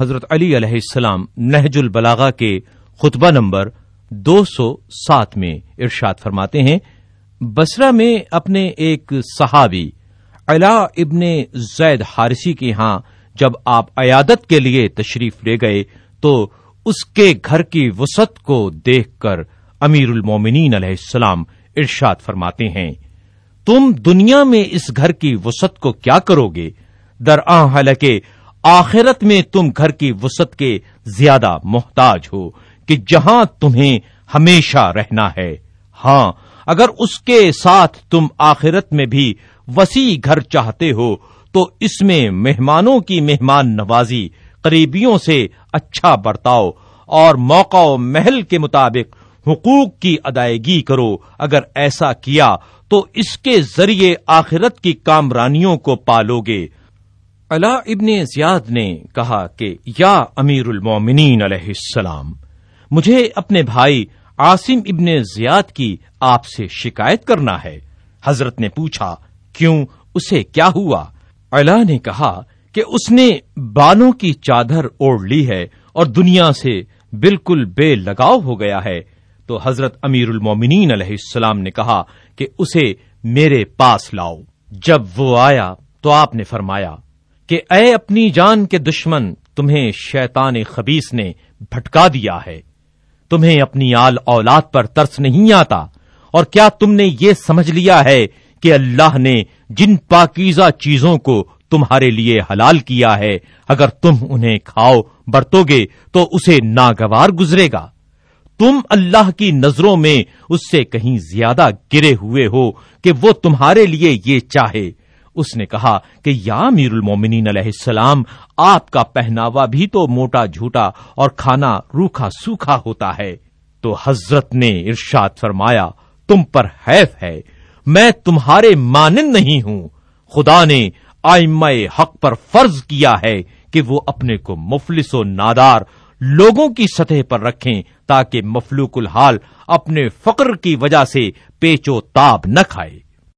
حضرت علی علیہ السلام نہج البلاغا کے خطبہ نمبر دو سو سات میں ارشاد فرماتے ہیں بسرا میں اپنے ایک صحابی علا ابن زید حارثی کے ہاں جب آپ عیادت کے لیے تشریف لے گئے تو اس کے گھر کی وسط کو دیکھ کر امیر المومنین علیہ السلام ارشاد فرماتے ہیں، تم دنیا میں اس گھر کی وسط کو کیا کرو گے؟ در حالانکہ آخرت میں تم گھر کی وسط کے زیادہ محتاج ہو کہ جہاں تمہیں ہمیشہ رہنا ہے۔ ہاں اگر اس کے ساتھ تم آخرت میں بھی وسیع گھر چاہتے ہو، تو اس میں مہمانوں کی مہمان نوازی قریبیوں سے اچھا برتاؤ اور موقع و محل کے مطابق حقوق کی ادائیگی کرو۔ اگر ایسا کیا، تو اس کے ذریعے آخرت کی کامرانیوں کو پالو گے۔ اللہ ابن زیاد نے کہا کہ یا امیر المومنین علیہ السلام، مجھے اپنے بھائی عاصم ابن زیاد کی آپ سے شکایت کرنا ہے۔ حضرت نے پوچھا، کیوں اسے کیا ہوا؟ اللہ نے کہا کہ اس نے بالوں کی چادر اوڑھ لی ہے اور دنیا سے بالکل بے لگاؤ ہو گیا ہے۔ تو حضرت امیر المومنین علیہ السلام نے کہا کہ اسے میرے پاس لاؤ۔ جب وہ آیا تو آپ نے فرمایا کہ اے اپنی جان کے دشمن، تمہیں شیطان خبیس نے بھٹکا دیا ہے۔ تمہیں اپنی آل اولاد پر ترس نہیں آتا۔ اور کیا تم نے یہ سمجھ لیا ہے کہ اللہ نے جن پاکیزہ چیزوں کو تمہارے لیے حلال کیا ہے، اگر تم انہیں کھاؤ، برتو گے، تو اسے ناگوار گزرے گا۔ تم اللہ کی نظروں میں اس سے کہیں زیادہ گرے ہوئے ہو کہ وہ تمہارے لیے یہ چاہے۔ اس نے کہا کہ یا میر المومنین علیہ السلام، آپ کا پہناوا بھی تو موٹا جھوٹا اور کھانا روکھا سوکھا ہوتا ہے۔ تو حضرت نے ارشاد فرمایا، تم پر حیف ہے، میں تمہارے مانند نہیں ہوں۔ خدا نے آئم حق پر فرض کیا ہے کہ وہ اپنے کو مفلس و نادار لوگوں کی سطح پر رکھیں تاکہ مفلوک الحال اپنے فقر کی وجہ سے پیچو تاب نہ کھائے۔